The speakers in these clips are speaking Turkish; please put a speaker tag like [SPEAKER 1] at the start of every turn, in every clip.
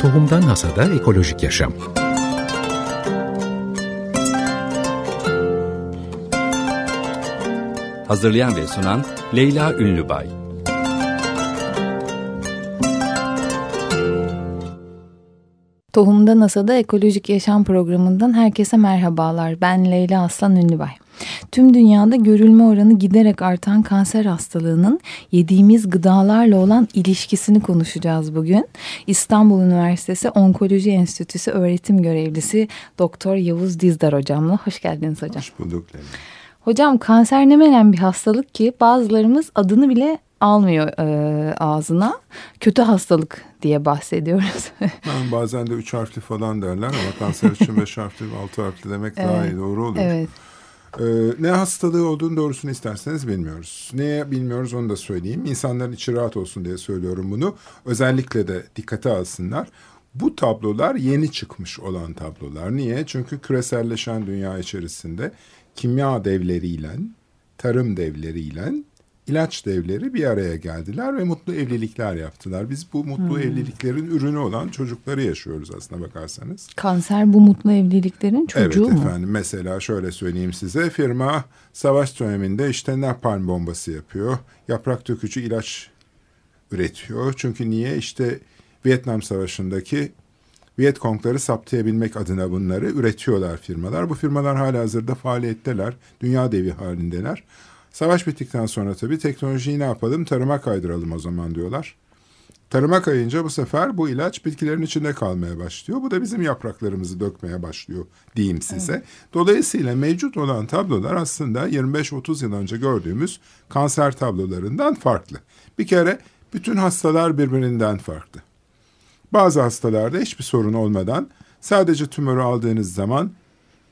[SPEAKER 1] Tohumdan Hasada Ekolojik Yaşam
[SPEAKER 2] Hazırlayan ve sunan Leyla Ünlübay
[SPEAKER 3] Tohumda NASA'da Ekolojik Yaşam programından herkese merhabalar. Ben Leyla Aslan Ünlübay. Tüm dünyada görülme oranı giderek artan kanser hastalığının yediğimiz gıdalarla olan ilişkisini konuşacağız bugün. İstanbul Üniversitesi Onkoloji Enstitüsü öğretim görevlisi Doktor Yavuz Dizdar hocamla. Hoş geldiniz hocam.
[SPEAKER 4] Hoş bulduk Leyla.
[SPEAKER 3] Hocam kanser ne menen bir hastalık ki bazılarımız adını bile almıyor e, ağzına. Kötü hastalık diye bahsediyoruz.
[SPEAKER 4] ben bazen de üç harfli falan derler ama kanser için beş harfli, altı harfli demek evet. daha iyi doğru oluyor. Evet. Ee, ne hastalığı olduğunu doğrusunu isterseniz bilmiyoruz. Neye bilmiyoruz onu da söyleyeyim. İnsanların içi rahat olsun diye söylüyorum bunu. Özellikle de dikkate alsınlar. Bu tablolar yeni çıkmış olan tablolar. Niye? Çünkü küreselleşen dünya içerisinde kimya devleriyle, tarım devleriyle ilaç devleri bir araya geldiler ve mutlu evlilikler yaptılar. Biz bu mutlu hmm. evliliklerin ürünü olan çocukları yaşıyoruz aslına bakarsanız.
[SPEAKER 3] Kanser bu mutlu evliliklerin çocuğu
[SPEAKER 4] evet,
[SPEAKER 3] mu?
[SPEAKER 4] Evet efendim mesela şöyle söyleyeyim size firma savaş döneminde işte napalm bombası yapıyor. Yaprak dökücü ilaç üretiyor. Çünkü niye işte Vietnam Savaşı'ndaki Vietkongları saptayabilmek adına bunları üretiyorlar firmalar. Bu firmalar hala hazırda faaliyetteler. Dünya devi halindeler. Savaş bittikten sonra tabii teknolojiyi ne yapalım? Tarıma kaydıralım o zaman diyorlar. Tarıma kayınca bu sefer bu ilaç bitkilerin içinde kalmaya başlıyor. Bu da bizim yapraklarımızı dökmeye başlıyor diyeyim size. Evet. Dolayısıyla mevcut olan tablolar aslında 25-30 yıl önce gördüğümüz kanser tablolarından farklı. Bir kere bütün hastalar birbirinden farklı. Bazı hastalarda hiçbir sorun olmadan sadece tümörü aldığınız zaman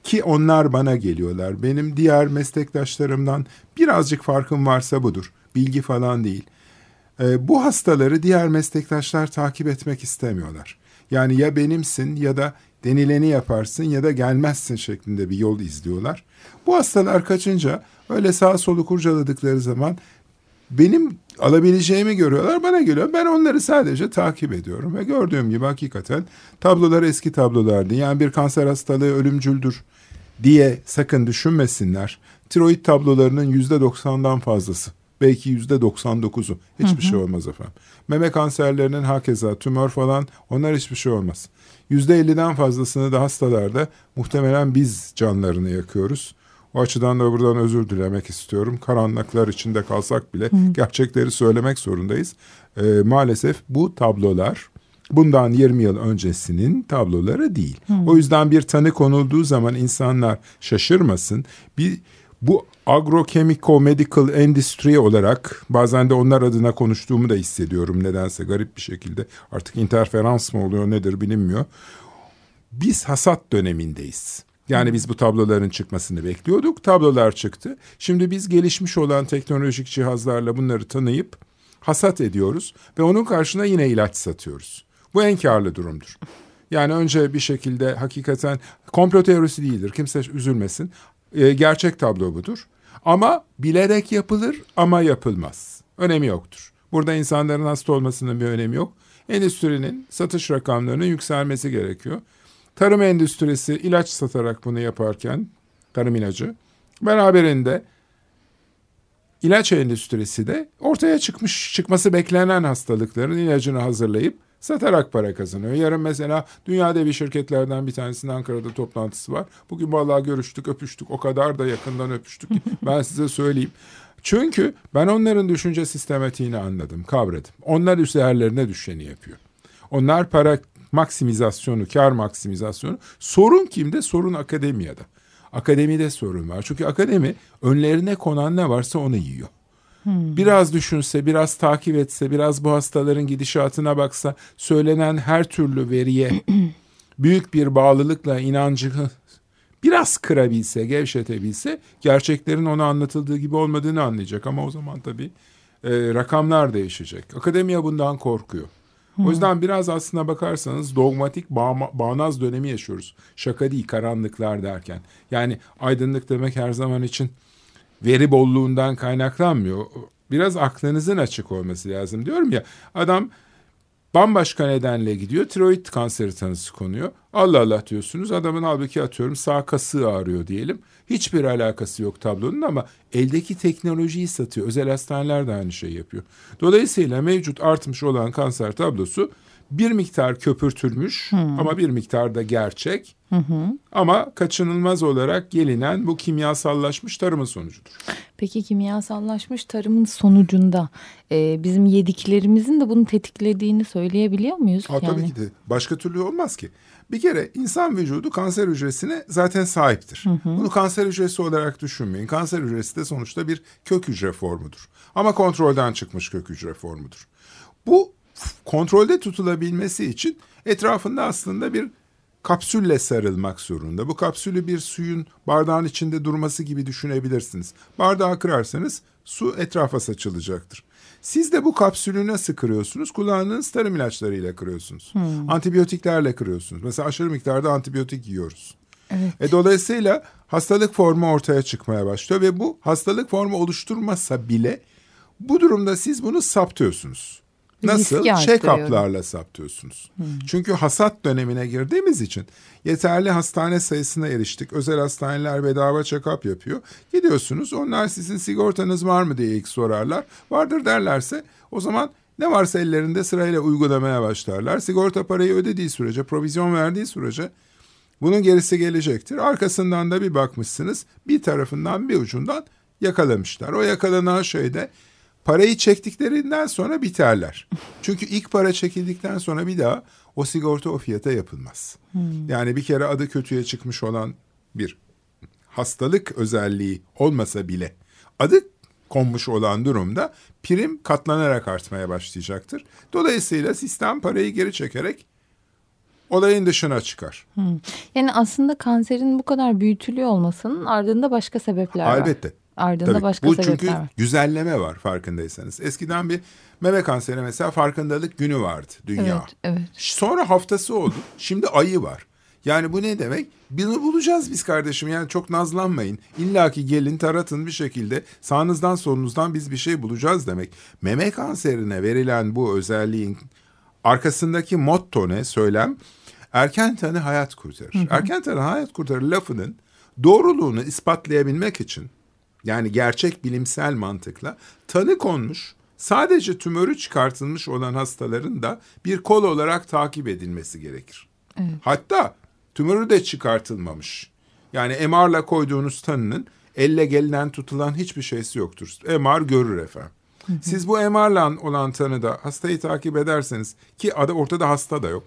[SPEAKER 4] ki onlar bana geliyorlar. Benim diğer meslektaşlarımdan birazcık farkım varsa budur. Bilgi falan değil. Ee, bu hastaları diğer meslektaşlar takip etmek istemiyorlar. Yani ya benimsin ya da denileni yaparsın ya da gelmezsin şeklinde bir yol izliyorlar. Bu hastalar kaçınca öyle sağ solu kurcaladıkları zaman benim alabileceğimi görüyorlar bana geliyor. Ben onları sadece takip ediyorum ve gördüğüm gibi hakikaten tablolar eski tablolardı. Yani bir kanser hastalığı ölümcüldür diye sakın düşünmesinler. Tiroid tablolarının yüzde doksandan fazlası. Belki yüzde doksan dokuzu. Hiçbir şey olmaz efendim. Meme kanserlerinin hakeza tümör falan onlar hiçbir şey olmaz. Yüzde elliden fazlasını da hastalarda muhtemelen biz canlarını yakıyoruz. O açıdan da buradan özür dilemek istiyorum. Karanlıklar içinde kalsak bile Hı. gerçekleri söylemek zorundayız. Ee, maalesef bu tablolar bundan 20 yıl öncesinin tabloları değil. Hmm. O yüzden bir tanı konulduğu zaman insanlar şaşırmasın. Bir bu agrochemical medical endüstri olarak bazen de onlar adına konuştuğumu da hissediyorum nedense garip bir şekilde. Artık interferans mı oluyor nedir bilinmiyor. Biz hasat dönemindeyiz. Yani biz bu tabloların çıkmasını bekliyorduk. Tablolar çıktı. Şimdi biz gelişmiş olan teknolojik cihazlarla bunları tanıyıp hasat ediyoruz ve onun karşına yine ilaç satıyoruz. Bu en karlı durumdur. Yani önce bir şekilde hakikaten komplo teorisi değildir. Kimse üzülmesin. E, gerçek tablo budur. Ama bilerek yapılır ama yapılmaz. Önemi yoktur. Burada insanların hasta olmasının bir önemi yok. Endüstrinin satış rakamlarının yükselmesi gerekiyor. Tarım endüstrisi ilaç satarak bunu yaparken, tarım ilacı, beraberinde ilaç endüstrisi de ortaya çıkmış, çıkması beklenen hastalıkların ilacını hazırlayıp satarak para kazanıyor. Yarın mesela dünyada bir şirketlerden bir tanesinin Ankara'da toplantısı var. Bugün vallahi görüştük, öpüştük. O kadar da yakından öpüştük. ben size söyleyeyim. Çünkü ben onların düşünce sistematiğini anladım, kavradım. Onlar üzerlerine düşeni yapıyor. Onlar para maksimizasyonu, kar maksimizasyonu. Sorun kimde? Sorun akademiyada. Akademide sorun var. Çünkü akademi önlerine konan ne varsa onu yiyor. Hmm. Biraz düşünse, biraz takip etse, biraz bu hastaların gidişatına baksa, söylenen her türlü veriye büyük bir bağlılıkla inancı biraz kırabilse, gevşetebilse gerçeklerin ona anlatıldığı gibi olmadığını anlayacak. Ama o zaman tabii e, rakamlar değişecek. Akademiya bundan korkuyor. Hmm. O yüzden biraz aslına bakarsanız dogmatik bağ, bağnaz dönemi yaşıyoruz. Şaka değil karanlıklar derken. Yani aydınlık demek her zaman için veri bolluğundan kaynaklanmıyor. Biraz aklınızın açık olması lazım diyorum ya. Adam Bambaşka nedenle gidiyor. Tiroid kanseri tanısı konuyor. Allah Allah diyorsunuz. Adamın halbuki atıyorum sağ kasığı ağrıyor diyelim. Hiçbir alakası yok tablonun ama eldeki teknolojiyi satıyor. Özel hastaneler de aynı şeyi yapıyor. Dolayısıyla mevcut artmış olan kanser tablosu bir miktar köpürtülmüş hmm. ama bir miktar da gerçek. Hı hı. Ama kaçınılmaz olarak gelinen bu kimyasallaşmış tarımın sonucudur.
[SPEAKER 3] Peki kimyasallaşmış tarımın sonucunda e, bizim yediklerimizin de bunu tetiklediğini söyleyebiliyor muyuz?
[SPEAKER 4] Ha, yani? Tabii ki de. Başka türlü olmaz ki. Bir kere insan vücudu kanser hücresine zaten sahiptir. Hı hı. Bunu kanser hücresi olarak düşünmeyin. Kanser hücresi de sonuçta bir kök hücre formudur. Ama kontrolden çıkmış kök hücre formudur. Bu kontrolde tutulabilmesi için etrafında aslında bir kapsülle sarılmak zorunda. Bu kapsülü bir suyun bardağın içinde durması gibi düşünebilirsiniz. Bardağı kırarsanız su etrafa saçılacaktır. Siz de bu kapsülü nasıl kırıyorsunuz? Kullandığınız tarım ilaçlarıyla kırıyorsunuz. Hmm. Antibiyotiklerle kırıyorsunuz. Mesela aşırı miktarda antibiyotik yiyoruz. Evet. E, dolayısıyla hastalık formu ortaya çıkmaya başlıyor ve bu hastalık formu oluşturmasa bile bu durumda siz bunu saptıyorsunuz. Nasıl? Check-up'larla saptıyorsunuz. Hmm. Çünkü hasat dönemine girdiğimiz için yeterli hastane sayısına eriştik. Özel hastaneler bedava check-up yapıyor. Gidiyorsunuz onlar sizin sigortanız var mı diye ilk sorarlar. Vardır derlerse o zaman ne varsa ellerinde sırayla uygulamaya başlarlar. Sigorta parayı ödediği sürece, provizyon verdiği sürece bunun gerisi gelecektir. Arkasından da bir bakmışsınız bir tarafından bir ucundan yakalamışlar. O yakalanan şeyde parayı çektiklerinden sonra biterler. Çünkü ilk para çekildikten sonra bir daha o sigorta o fiyata yapılmaz. Hmm. Yani bir kere adı kötüye çıkmış olan bir hastalık özelliği olmasa bile adı konmuş olan durumda prim katlanarak artmaya başlayacaktır. Dolayısıyla sistem parayı geri çekerek olayın dışına çıkar.
[SPEAKER 3] Hmm. Yani aslında kanserin bu kadar büyütülüyor olmasının ardında başka sebepler
[SPEAKER 4] Elbette. var. Elbette.
[SPEAKER 3] Ardında Tabii, başka
[SPEAKER 4] bu çünkü var. güzelleme var farkındaysanız. Eskiden bir meme kanseri mesela farkındalık günü vardı dünya.
[SPEAKER 3] Evet, evet.
[SPEAKER 4] Sonra haftası oldu. Şimdi ayı var. Yani bu ne demek? Bunu bulacağız biz kardeşim. Yani çok nazlanmayın. İlla ki gelin taratın bir şekilde sağınızdan solunuzdan biz bir şey bulacağız demek. Meme kanserine verilen bu özelliğin arkasındaki motto ne söylem? Erken tanı hayat kurtarır. Hı hı. Erken tanı hayat kurtarır lafının doğruluğunu ispatlayabilmek için yani gerçek bilimsel mantıkla tanı konmuş sadece tümörü çıkartılmış olan hastaların da bir kol olarak takip edilmesi gerekir. Evet. Hatta tümörü de çıkartılmamış. Yani MR'la koyduğunuz tanının elle gelinen tutulan hiçbir şeysi yoktur. MR görür efendim. Siz bu MR'la olan tanıda hastayı takip ederseniz ki adı ortada hasta da yok.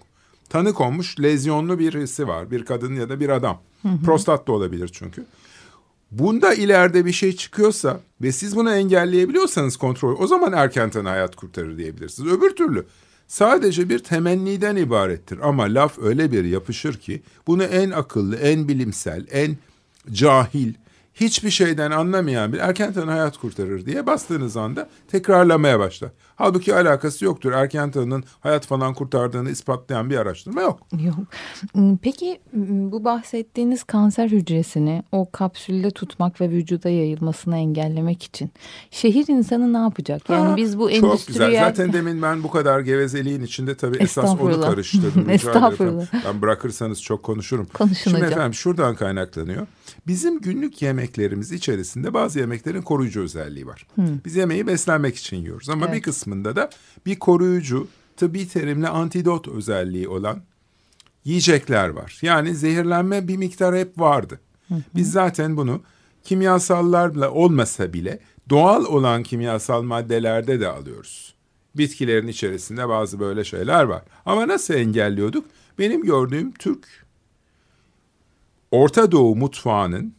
[SPEAKER 4] Tanı konmuş lezyonlu birisi var. Bir kadın ya da bir adam. Prostat da olabilir çünkü. Bunda ileride bir şey çıkıyorsa ve siz bunu engelleyebiliyorsanız kontrol o zaman erken tanı hayat kurtarır diyebilirsiniz. Öbür türlü sadece bir temenniden ibarettir ama laf öyle bir yapışır ki bunu en akıllı, en bilimsel, en cahil, hiçbir şeyden anlamayan bir erken tanı hayat kurtarır diye bastığınız anda tekrarlamaya başlar. Halbuki alakası yoktur. Erken tanının hayat falan kurtardığını ispatlayan bir araştırma yok.
[SPEAKER 3] Yok. Hmm, peki hmm, bu bahsettiğiniz kanser hücresini o kapsülde tutmak ve vücuda yayılmasını engellemek için şehir insanı ne yapacak? Yani ha, biz bu endüstriye... Çok güzel.
[SPEAKER 4] Zaten demin ben bu kadar gevezeliğin içinde tabii esas onu karıştırdım.
[SPEAKER 3] Estağfurullah.
[SPEAKER 4] Ben bırakırsanız çok konuşurum.
[SPEAKER 3] Konuşun
[SPEAKER 4] Şimdi
[SPEAKER 3] hocam.
[SPEAKER 4] efendim şuradan kaynaklanıyor. Bizim günlük yemeklerimiz içerisinde bazı yemeklerin koruyucu özelliği var. Hmm. Biz yemeği beslenmek için yiyoruz ama evet. bir kısmında da bir koruyucu, tıbbi terimle antidot özelliği olan yiyecekler var. Yani zehirlenme bir miktar hep vardı. Biz zaten bunu kimyasallarla olmasa bile doğal olan kimyasal maddelerde de alıyoruz. Bitkilerin içerisinde bazı böyle şeyler var. Ama nasıl engelliyorduk? Benim gördüğüm Türk Orta Doğu mutfağının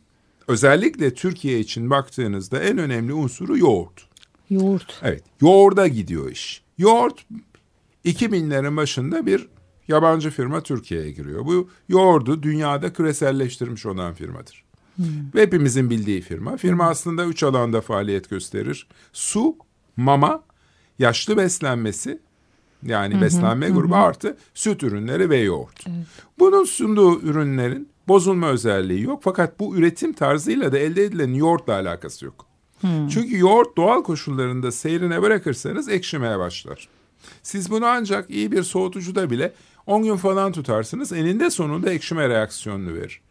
[SPEAKER 4] özellikle Türkiye için baktığınızda en önemli unsuru yoğurt.
[SPEAKER 3] Yoğurt.
[SPEAKER 4] Evet, yoğurda gidiyor iş. Yoğurt 2000'lerin başında bir yabancı firma Türkiye'ye giriyor. Bu yoğurdu dünyada küreselleştirmiş olan firmadır. Hmm. Ve hepimizin bildiği firma. Firma aslında üç alanda faaliyet gösterir. Su, mama, yaşlı beslenmesi yani beslenme hı, grubu artı süt ürünleri ve yoğurt. Evet. Bunun sunduğu ürünlerin bozulma özelliği yok. Fakat bu üretim tarzıyla da elde edilen yoğurtla alakası yok. Hmm. Çünkü yoğurt doğal koşullarında seyrine bırakırsanız ekşimeye başlar. Siz bunu ancak iyi bir soğutucuda bile 10 gün falan tutarsınız. Eninde sonunda ekşime reaksiyonunu verir.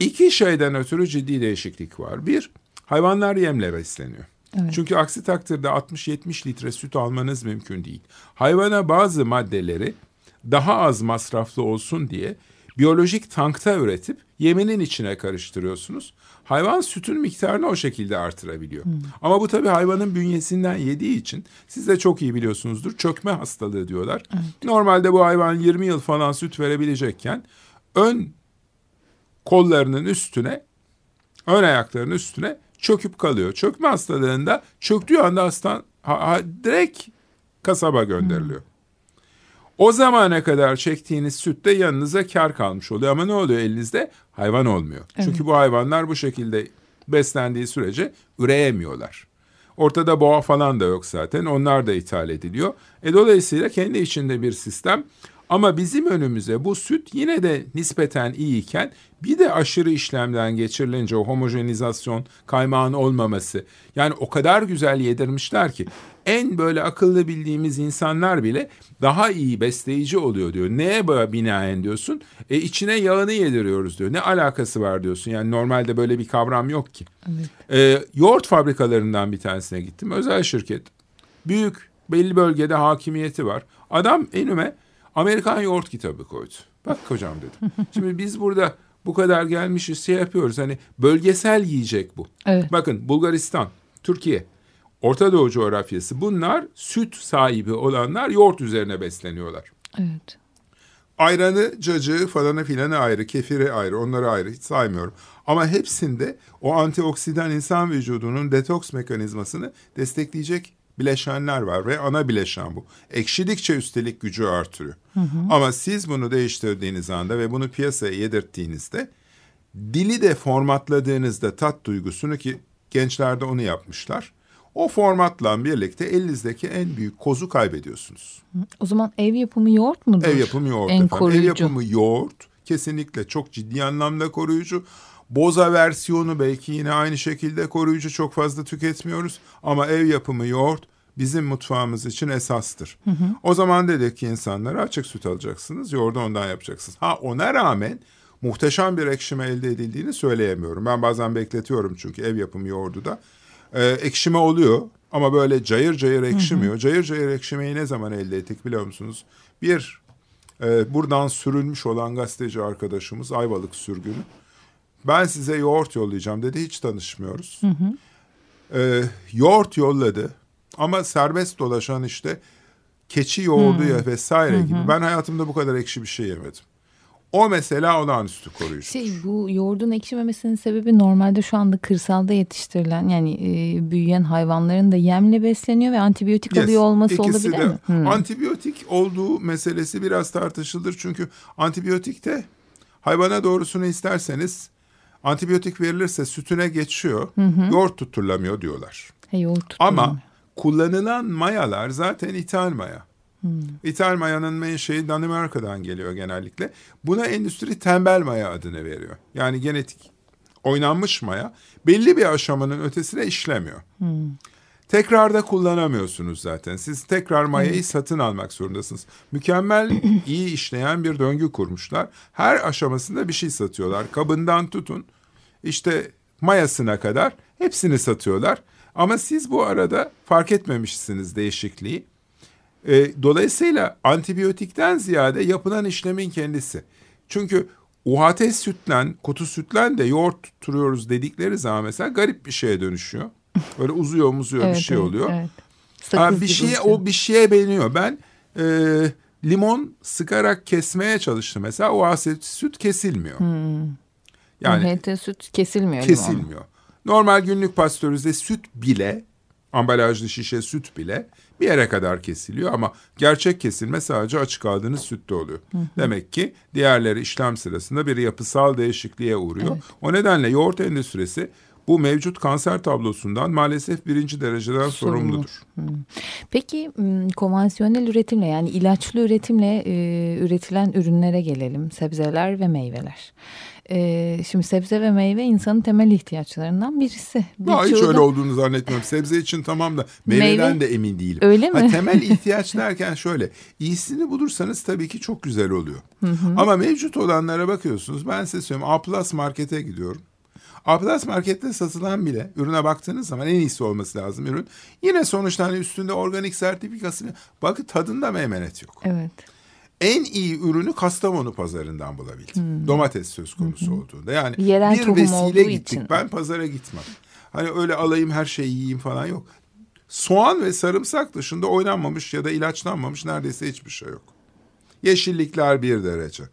[SPEAKER 4] İki şeyden ötürü ciddi değişiklik var. Bir, hayvanlar yemle besleniyor. Evet. Çünkü aksi takdirde 60-70 litre süt almanız mümkün değil. Hayvana bazı maddeleri daha az masraflı olsun diye biyolojik tankta üretip yeminin içine karıştırıyorsunuz. Hayvan sütün miktarını o şekilde artırabiliyor. Hmm. Ama bu tabii hayvanın bünyesinden yediği için siz de çok iyi biliyorsunuzdur. Çökme hastalığı diyorlar. Evet. Normalde bu hayvan 20 yıl falan süt verebilecekken ön kollarının üstüne ön ayaklarının üstüne çöküp kalıyor. Çökme hastalığında çöktüğü anda hastan ha, ha, direkt kasaba gönderiliyor. Hmm. O zamana kadar çektiğiniz sütte yanınıza kar kalmış oluyor ama ne oluyor elinizde? Hayvan olmuyor. Evet. Çünkü bu hayvanlar bu şekilde beslendiği sürece üreyemiyorlar. Ortada boğa falan da yok zaten. Onlar da ithal ediliyor. E dolayısıyla kendi içinde bir sistem. Ama bizim önümüze bu süt yine de nispeten iyiyken bir de aşırı işlemden geçirilince o homojenizasyon kaymağın olmaması yani o kadar güzel yedirmişler ki en böyle akıllı bildiğimiz insanlar bile daha iyi besleyici oluyor diyor. Neye binaen diyorsun? E içine yağını yediriyoruz diyor. Ne alakası var diyorsun. Yani normalde böyle bir kavram yok ki. Evet. E, yoğurt fabrikalarından bir tanesine gittim. Özel şirket. Büyük belli bölgede hakimiyeti var. Adam enüme Amerikan yoğurt kitabı koydu. Bak hocam dedim. Şimdi biz burada bu kadar gelmişiz şey yapıyoruz. Hani bölgesel yiyecek bu. Evet. Bakın Bulgaristan, Türkiye, Orta Doğu coğrafyası bunlar süt sahibi olanlar yoğurt üzerine besleniyorlar.
[SPEAKER 3] Evet.
[SPEAKER 4] Ayranı, cacığı falanı filanı ayrı, kefiri ayrı, onları ayrı hiç saymıyorum. Ama hepsinde o antioksidan insan vücudunun detoks mekanizmasını destekleyecek bileşenler var ve ana bileşen bu. Ekşidikçe üstelik gücü artırıyor. Hı hı. Ama siz bunu değiştirdiğiniz anda ve bunu piyasaya yedirttiğinizde dili de formatladığınızda tat duygusunu ki gençlerde onu yapmışlar. O formatla birlikte elinizdeki en büyük kozu kaybediyorsunuz.
[SPEAKER 3] O zaman ev yapımı yoğurt mudur?
[SPEAKER 4] Ev yapımı yoğurt en efendim. Koruyucu. Ev yapımı yoğurt kesinlikle çok ciddi anlamda koruyucu. Boza versiyonu belki yine aynı şekilde koruyucu çok fazla tüketmiyoruz. Ama ev yapımı yoğurt bizim mutfağımız için esastır. Hı hı. O zaman dedik ki insanlara açık süt alacaksınız. Yoğurdu ondan yapacaksınız. Ha ona rağmen muhteşem bir ekşime elde edildiğini söyleyemiyorum. Ben bazen bekletiyorum çünkü ev yapımı yoğurdu da. Ee, ekşime oluyor ama böyle cayır cayır ekşimiyor. Hı hı. Cayır cayır ekşimeyi ne zaman elde ettik biliyor musunuz? Bir, e, buradan sürülmüş olan gazeteci arkadaşımız Ayvalık sürgünü ben size yoğurt yollayacağım dedi. Hiç tanışmıyoruz. Hı hı. Ee, yoğurt yolladı ama serbest dolaşan işte keçi yoğurdu hmm. ya vesaire hı. gibi. Ben hayatımda bu kadar ekşi bir şey yemedim. O mesela olağanüstü koruyucu.
[SPEAKER 3] Şey bu yoğurdun ekşimemesinin sebebi normalde şu anda kırsalda yetiştirilen yani e, büyüyen hayvanların da yemle besleniyor ve antibiyotik yes, alıyor olması olabilir de, mi?
[SPEAKER 4] Hmm. Antibiyotik olduğu meselesi biraz tartışılır çünkü antibiyotikte hayvana doğrusunu isterseniz Antibiyotik verilirse sütüne geçiyor. Hı hı. Yoğurt tutturulamıyor diyorlar.
[SPEAKER 3] He, yoğurt
[SPEAKER 4] Ama kullanılan mayalar zaten ithal maya. Hmm. İthal mayanın menşei Danimarka'dan geliyor genellikle. Buna endüstri tembel maya adını veriyor. Yani genetik oynanmış maya belli bir aşamanın ötesine işlemiyor. Hmm. Tekrar da kullanamıyorsunuz zaten. Siz tekrar mayayı evet. satın almak zorundasınız. Mükemmel iyi işleyen bir döngü kurmuşlar. Her aşamasında bir şey satıyorlar. Kabından tutun işte mayasına kadar hepsini satıyorlar. Ama siz bu arada fark etmemişsiniz değişikliği. E, dolayısıyla antibiyotikten ziyade yapılan işlemin kendisi. Çünkü UHT sütlen, kutu sütlen de yoğurt tutturuyoruz dedikleri zaman mesela garip bir şeye dönüşüyor. Böyle uzuyor muzuyor evet, bir şey oluyor. Evet. Ha, bir şeye o bir şeye beğeniyor. Ben e, limon sıkarak kesmeye çalıştım mesela. O asit süt kesilmiyor. Hmm.
[SPEAKER 3] Yani HT süt kesilmiyor.
[SPEAKER 4] Kesilmiyor. Normal günlük pastörize süt bile ambalajlı şişe süt bile bir yere kadar kesiliyor ama gerçek kesilme sadece açık aldığınız sütte oluyor. Hı hı. Demek ki diğerleri işlem sırasında bir yapısal değişikliğe uğruyor. Evet. O nedenle yoğurt endüstrisi bu mevcut kanser tablosundan maalesef birinci dereceden Sorumlu. sorumludur.
[SPEAKER 3] Peki konvansiyonel üretimle yani ilaçlı üretimle e, üretilen ürünlere gelelim. Sebzeler ve meyveler. E, şimdi sebze ve meyve insanın temel ihtiyaçlarından birisi.
[SPEAKER 4] Ya hiç öyle olduğunu zannetmiyorum. Sebze için tamam da meyveden
[SPEAKER 3] Meyve-
[SPEAKER 4] de emin değilim.
[SPEAKER 3] Öyle mi?
[SPEAKER 4] Ha, temel ihtiyaç derken şöyle. iyisini bulursanız tabii ki çok güzel oluyor. Ama mevcut olanlara bakıyorsunuz. Ben size söyleyeyim. A Plus markete gidiyorum. A Plus markette satılan bile ürüne baktığınız zaman en iyisi olması lazım ürün. Yine sonuçta hani üstünde organik sertifikası. Bakın tadında meymenet yok.
[SPEAKER 3] Evet.
[SPEAKER 4] En iyi ürünü Kastamonu pazarından bulabildim. Domates söz konusu olduğunda. Yani
[SPEAKER 3] Yerel
[SPEAKER 4] bir vesile gittik.
[SPEAKER 3] için.
[SPEAKER 4] Ben pazara gitmem. Hani öyle alayım her şeyi yiyeyim falan yok. Soğan ve sarımsak dışında oynanmamış ya da ilaçlanmamış neredeyse hiçbir şey yok. Yeşillikler bir derece.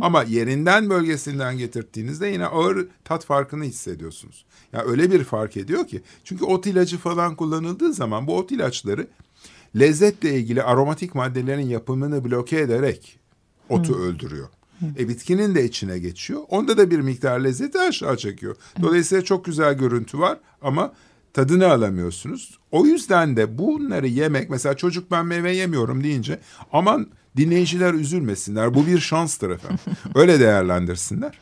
[SPEAKER 4] Ama yerinden bölgesinden getirdiğinizde yine ağır tat farkını hissediyorsunuz. Ya öyle bir fark ediyor ki. Çünkü ot ilacı falan kullanıldığı zaman bu ot ilaçları lezzetle ilgili aromatik maddelerin yapımını bloke ederek otu öldürüyor. E bitkinin de içine geçiyor. Onda da bir miktar lezzeti aşağı çekiyor. Dolayısıyla çok güzel görüntü var ama tadını alamıyorsunuz. O yüzden de bunları yemek mesela çocuk ben meyve yemiyorum deyince aman dinleyiciler üzülmesinler. Bu bir şanstır efendim. Öyle değerlendirsinler.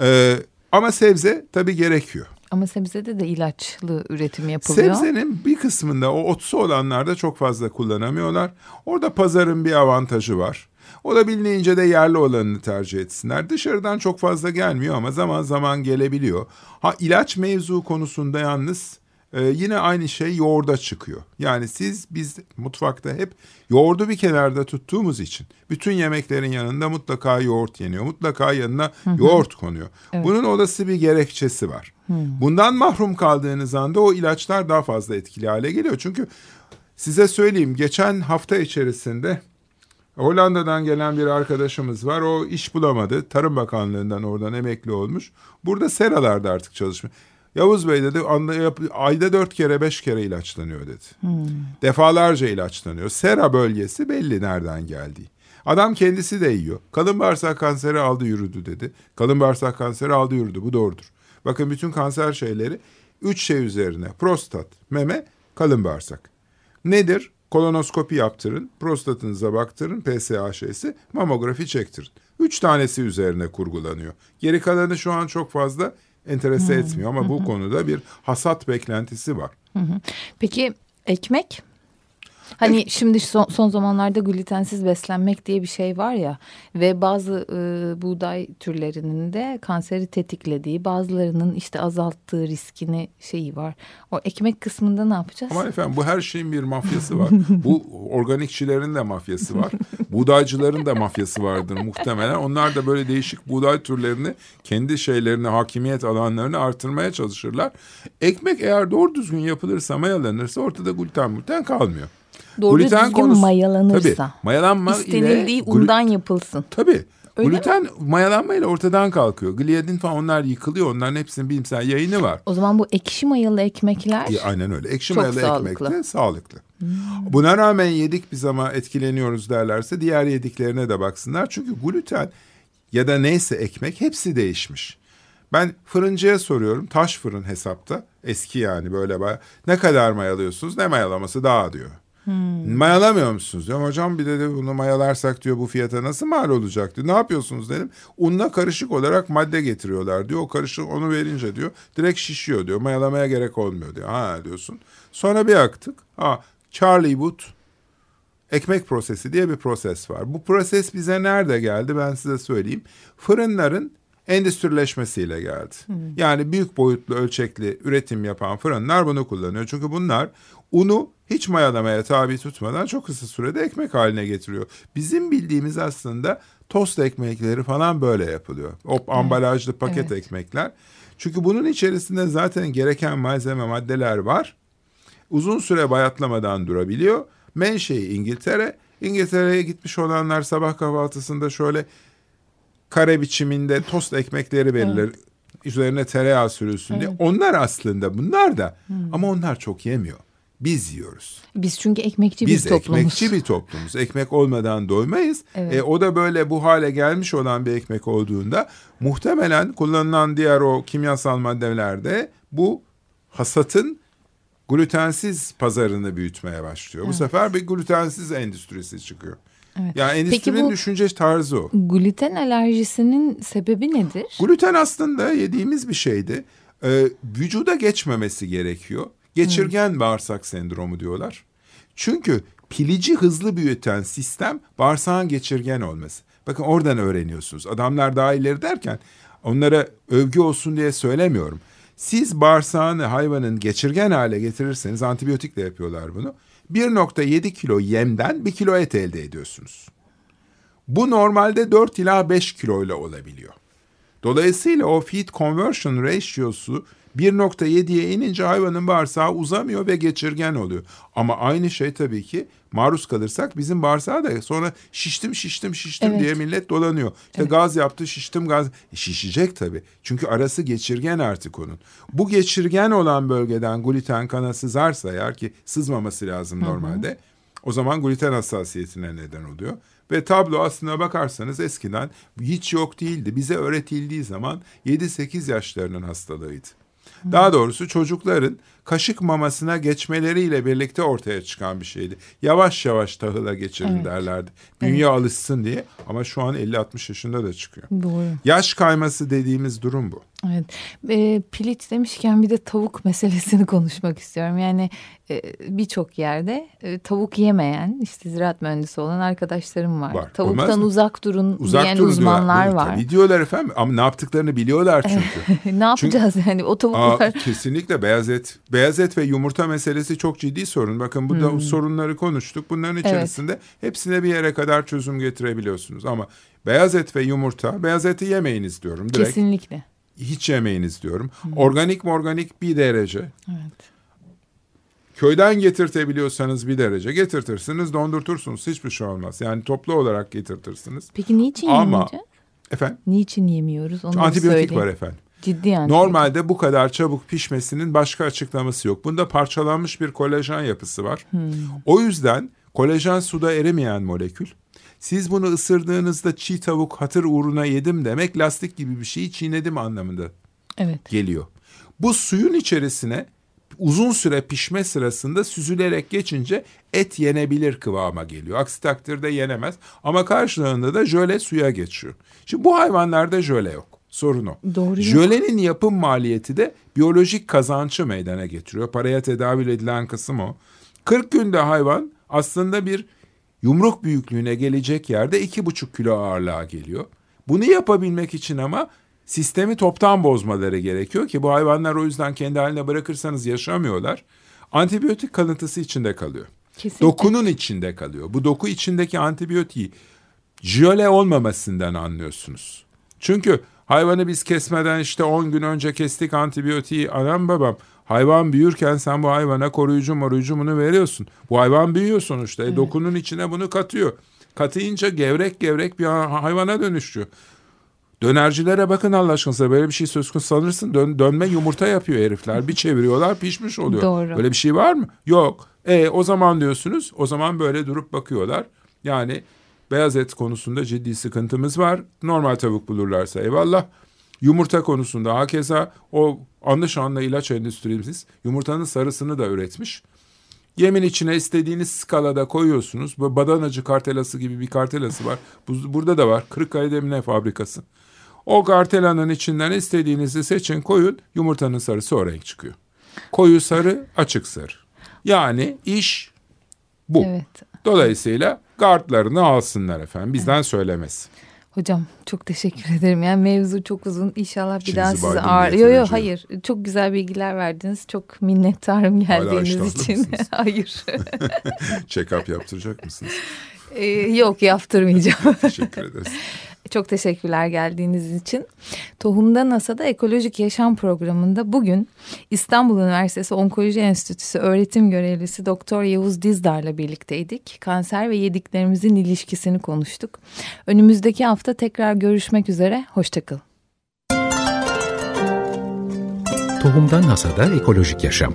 [SPEAKER 4] Ee, ama sebze tabii gerekiyor.
[SPEAKER 3] Ama sebzede de ilaçlı üretim yapılıyor.
[SPEAKER 4] Sebzenin bir kısmında o otsu olanlarda çok fazla kullanamıyorlar. Orada pazarın bir avantajı var. Olabildiğince de yerli olanını tercih etsinler. Dışarıdan çok fazla gelmiyor ama zaman zaman gelebiliyor. Ha ilaç mevzu konusunda yalnız e, yine aynı şey yoğurda çıkıyor. Yani siz biz mutfakta hep yoğurdu bir kenarda tuttuğumuz için bütün yemeklerin yanında mutlaka yoğurt yeniyor. Mutlaka yanına yoğurt konuyor. Bunun olası bir gerekçesi var. Bundan mahrum kaldığınız anda o ilaçlar daha fazla etkili hale geliyor. Çünkü size söyleyeyim geçen hafta içerisinde Hollanda'dan gelen bir arkadaşımız var. O iş bulamadı. Tarım Bakanlığı'ndan oradan emekli olmuş. Burada seralarda artık çalışmıyor. Yavuz Bey dedi ayda dört kere beş kere ilaçlanıyor dedi. Defalarca ilaçlanıyor. Sera bölgesi belli nereden geldiği. Adam kendisi de yiyor. Kalın bağırsak kanseri aldı yürüdü dedi. Kalın bağırsak kanseri aldı yürüdü. Bu doğrudur. Bakın bütün kanser şeyleri üç şey üzerine. Prostat, meme, kalın bağırsak. Nedir? Kolonoskopi yaptırın, prostatınıza baktırın, PSA şeysi, mamografi çektirin. Üç tanesi üzerine kurgulanıyor. Geri kalanı şu an çok fazla enterese etmiyor ama bu konuda bir hasat beklentisi var.
[SPEAKER 3] Peki ekmek? Hani şimdi son, son zamanlarda glutensiz beslenmek diye bir şey var ya ve bazı e, buğday türlerinin de kanseri tetiklediği bazılarının işte azalttığı riskini şeyi var. O ekmek kısmında ne yapacağız?
[SPEAKER 4] Ama efendim bu her şeyin bir mafyası var. bu organikçilerin de mafyası var. Buğdaycıların da mafyası vardır muhtemelen. Onlar da böyle değişik buğday türlerini kendi şeylerini, hakimiyet alanlarını artırmaya çalışırlar. Ekmek eğer doğru düzgün yapılırsa, mayalanırsa ortada gluten gluten kalmıyor.
[SPEAKER 3] Doğru
[SPEAKER 4] Gluten
[SPEAKER 3] düzgün
[SPEAKER 4] konusu-
[SPEAKER 3] mayalanırsa.
[SPEAKER 4] Tabii, mayalanma
[SPEAKER 3] İstenildiği
[SPEAKER 4] ile
[SPEAKER 3] undan yapılsın.
[SPEAKER 4] Tabii.
[SPEAKER 3] Öyle
[SPEAKER 4] gluten mayalanmayla ortadan kalkıyor. Gliadin falan onlar yıkılıyor. Onların hepsinin bilimsel yayını var.
[SPEAKER 3] O zaman bu ekşi mayalı ekmekler
[SPEAKER 4] E, aynen öyle. Ekşi mayalı ekmek
[SPEAKER 3] sağlıklı.
[SPEAKER 4] de sağlıklı. Buna rağmen yedik biz ama etkileniyoruz derlerse diğer yediklerine de baksınlar. Çünkü gluten ya da neyse ekmek hepsi değişmiş. Ben fırıncıya soruyorum taş fırın hesapta eski yani böyle ne kadar mayalıyorsunuz ne mayalaması daha diyor. Mayalamıyor musunuz diyorum. Hocam bir de, de bunu mayalarsak diyor bu fiyata nasıl mal olacak diyor. Ne yapıyorsunuz dedim. Unla karışık olarak madde getiriyorlar diyor. O karışık onu verince diyor direkt şişiyor diyor. Mayalamaya gerek olmuyor diyor. Ha diyorsun. Sonra bir aktık. Ha Charlie Wood ekmek prosesi diye bir proses var. Bu proses bize nerede geldi ben size söyleyeyim. Fırınların endüstrileşmesiyle geldi. Yani büyük boyutlu ölçekli üretim yapan fırınlar bunu kullanıyor. Çünkü bunlar unu hiç mayalamaya tabi tutmadan çok kısa sürede ekmek haline getiriyor. Bizim bildiğimiz aslında tost ekmekleri falan böyle yapılıyor. O ambalajlı paket
[SPEAKER 3] Evet.
[SPEAKER 4] ekmekler. Çünkü bunun içerisinde zaten gereken malzeme maddeler var uzun süre bayatlamadan durabiliyor. Menşei İngiltere. İngiltere'ye gitmiş olanlar sabah kahvaltısında şöyle kare biçiminde tost ekmekleri verilir. Üzerine tereyağı sürülsün diye. Onlar aslında bunlar da ama onlar çok yemiyor. Biz yiyoruz.
[SPEAKER 3] biz çünkü ekmekçi
[SPEAKER 4] Biz
[SPEAKER 3] bir toplumuz.
[SPEAKER 4] ekmekçi bir toplumuz. Ekmek olmadan doymayız.
[SPEAKER 3] Evet.
[SPEAKER 4] E, o da böyle bu hale gelmiş olan bir ekmek olduğunda muhtemelen kullanılan diğer o kimyasal maddelerde bu hasatın glutensiz pazarını büyütmeye başlıyor. Bu sefer bir glutensiz endüstrisi çıkıyor.
[SPEAKER 3] Evet.
[SPEAKER 4] Yani endüstrinin
[SPEAKER 3] Peki bu
[SPEAKER 4] düşünce tarzı o.
[SPEAKER 3] gluten alerjisinin sebebi nedir?
[SPEAKER 4] Gluten aslında yediğimiz bir şeydi. Ee, vücuda geçmemesi gerekiyor. Geçirgen bağırsak sendromu diyorlar. Çünkü pilici hızlı büyüten sistem bağırsağın geçirgen olması. Bakın oradan öğreniyorsunuz. Adamlar daha ileri derken onlara övgü olsun diye söylemiyorum. Siz bağırsağını hayvanın geçirgen hale getirirseniz antibiyotikle yapıyorlar bunu. 1.7 kilo yemden 1 kilo et elde ediyorsunuz. Bu normalde 4 ila 5 kilo ile olabiliyor. Dolayısıyla o feed conversion ratio'su 1.7'ye inince hayvanın bağırsağı uzamıyor ve geçirgen oluyor. Ama aynı şey tabii ki maruz kalırsak bizim bağırsağı da sonra şiştim şiştim şiştim
[SPEAKER 3] Evet.
[SPEAKER 4] diye millet dolanıyor. İşte gaz yaptı şiştim gaz. E, şişecek tabii. Çünkü arası geçirgen artık onun. Bu geçirgen olan bölgeden gluten kana sızarsa eğer ki sızmaması lazım normalde. O zaman gluten hassasiyetine neden oluyor. Ve tablo aslına bakarsanız eskiden hiç yok değildi. Bize öğretildiği zaman 7-8 yaşlarının hastalığıydı. Daha doğrusu çocukların kaşık mamasına geçmeleriyle birlikte ortaya çıkan bir şeydi. Yavaş yavaş tahıla geçirin
[SPEAKER 3] Evet.
[SPEAKER 4] derlerdi. Bünye alışsın diye ama şu an 50-60 yaşında da çıkıyor.
[SPEAKER 3] Doğru.
[SPEAKER 4] Yaş kayması dediğimiz durum bu.
[SPEAKER 3] Evet. E, piliç demişken bir de tavuk meselesini konuşmak istiyorum. Yani e, birçok yerde e, tavuk yemeyen işte ziraat mühendisi olan arkadaşlarım var.
[SPEAKER 4] Var. Olmaz
[SPEAKER 3] Tavuktan
[SPEAKER 4] mı?
[SPEAKER 3] uzak durun
[SPEAKER 4] Uzak
[SPEAKER 3] diyen
[SPEAKER 4] durun
[SPEAKER 3] uzmanlar
[SPEAKER 4] diyorlar.
[SPEAKER 3] var.
[SPEAKER 4] Tabii diyorlar efendim ama ne yaptıklarını biliyorlar çünkü.
[SPEAKER 3] ne yapacağız yani o tavuklar?
[SPEAKER 4] Aa, kesinlikle beyaz et. Beyaz et ve yumurta meselesi çok ciddi sorun. Bakın bu da sorunları konuştuk. Bunların içerisinde hepsine bir yere kadar çözüm getirebiliyorsunuz. Ama beyaz et ve yumurta, beyaz eti yemeyiniz diyorum direkt.
[SPEAKER 3] Kesinlikle.
[SPEAKER 4] Hiç yemeyiniz diyorum. Organik mi organik bir derece.
[SPEAKER 3] Evet.
[SPEAKER 4] Köyden getirtebiliyorsanız bir derece getirtirsiniz, dondurtursunuz. Hiçbir şey olmaz. Yani toplu olarak getirtirsiniz.
[SPEAKER 3] Peki niçin
[SPEAKER 4] Ama-
[SPEAKER 3] yemeyeceğiz?
[SPEAKER 4] Efendim?
[SPEAKER 3] Niçin yemiyoruz? Onu
[SPEAKER 4] Antibiyotik
[SPEAKER 3] söyleyin.
[SPEAKER 4] var efendim.
[SPEAKER 3] Ciddi antibiyotik.
[SPEAKER 4] Normalde bu kadar çabuk pişmesinin başka açıklaması yok. Bunda parçalanmış bir kolajen yapısı var. O yüzden kolajen suda erimeyen molekül. Siz bunu ısırdığınızda çiğ tavuk hatır uğruna yedim demek lastik gibi bir şeyi çiğnedim anlamında
[SPEAKER 3] Evet.
[SPEAKER 4] geliyor. Bu suyun içerisine uzun süre pişme sırasında süzülerek geçince et yenebilir kıvama geliyor. Aksi takdirde yenemez ama karşılığında da jöle suya geçiyor. Şimdi bu hayvanlarda jöle yok. Sorun o.
[SPEAKER 3] Doğru.
[SPEAKER 4] Jölenin yapım maliyeti de biyolojik kazancı meydana getiriyor. Paraya tedavül edilen kısım o. 40 günde hayvan aslında bir yumruk büyüklüğüne gelecek yerde 2,5 kilo ağırlığa geliyor. Bunu yapabilmek için ama sistemi toptan bozmaları gerekiyor ki bu hayvanlar o yüzden kendi haline bırakırsanız yaşamıyorlar. Antibiyotik kalıntısı içinde kalıyor.
[SPEAKER 3] Kesinlikle.
[SPEAKER 4] Dokunun içinde kalıyor. Bu doku içindeki antibiyotiği jöle olmamasından anlıyorsunuz. Çünkü hayvanı biz kesmeden işte 10 gün önce kestik antibiyotiği anam babam. Hayvan büyürken sen bu hayvana koruyucu moruyucu bunu veriyorsun. Bu hayvan büyüyor sonuçta. E, dokunun içine bunu katıyor. Katıyınca gevrek gevrek bir ha- hayvana dönüşüyor. Dönercilere bakın Allah aşkına böyle bir şey söz konusu sanırsın dön, dönme yumurta yapıyor herifler. Bir çeviriyorlar pişmiş oluyor.
[SPEAKER 3] Doğru.
[SPEAKER 4] Böyle bir şey var mı? Yok. E o zaman diyorsunuz o zaman böyle durup bakıyorlar. Yani beyaz et konusunda ciddi sıkıntımız var. Normal tavuk bulurlarsa eyvallah. Yumurta konusunda hakeza o anlı şanlı ilaç endüstrimiz yumurtanın sarısını da üretmiş. Yemin içine istediğiniz skalada koyuyorsunuz. Bu badanacı kartelası gibi bir kartelası var. Bu, burada da var. Kırıkkale Demine Fabrikası. O kartelanın içinden istediğinizi seçin koyun. Yumurtanın sarısı o renk çıkıyor. Koyu sarı, açık sarı. Yani iş bu.
[SPEAKER 3] Evet.
[SPEAKER 4] Dolayısıyla gardlarını alsınlar efendim. Bizden söylemesi.
[SPEAKER 3] Hocam çok teşekkür ederim. Yani mevzu çok uzun. İnşallah bir
[SPEAKER 4] İçinizi
[SPEAKER 3] daha sizi ağır... Yok yok hayır. Çok güzel bilgiler verdiniz. Çok minnettarım geldiğiniz için. hayır.
[SPEAKER 4] Check-up yaptıracak mısınız?
[SPEAKER 3] Ee, yok yaptırmayacağım.
[SPEAKER 4] Teşekkür ederiz.
[SPEAKER 3] Çok teşekkürler geldiğiniz için. Tohumda NASA'da Ekolojik Yaşam programında bugün İstanbul Üniversitesi Onkoloji Enstitüsü öğretim görevlisi Doktor Yavuz Dizdar'la birlikteydik. Kanser ve yediklerimizin ilişkisini konuştuk. Önümüzdeki hafta tekrar görüşmek üzere. Hoşçakalın.
[SPEAKER 1] Tohumdan Hasada Ekolojik Yaşam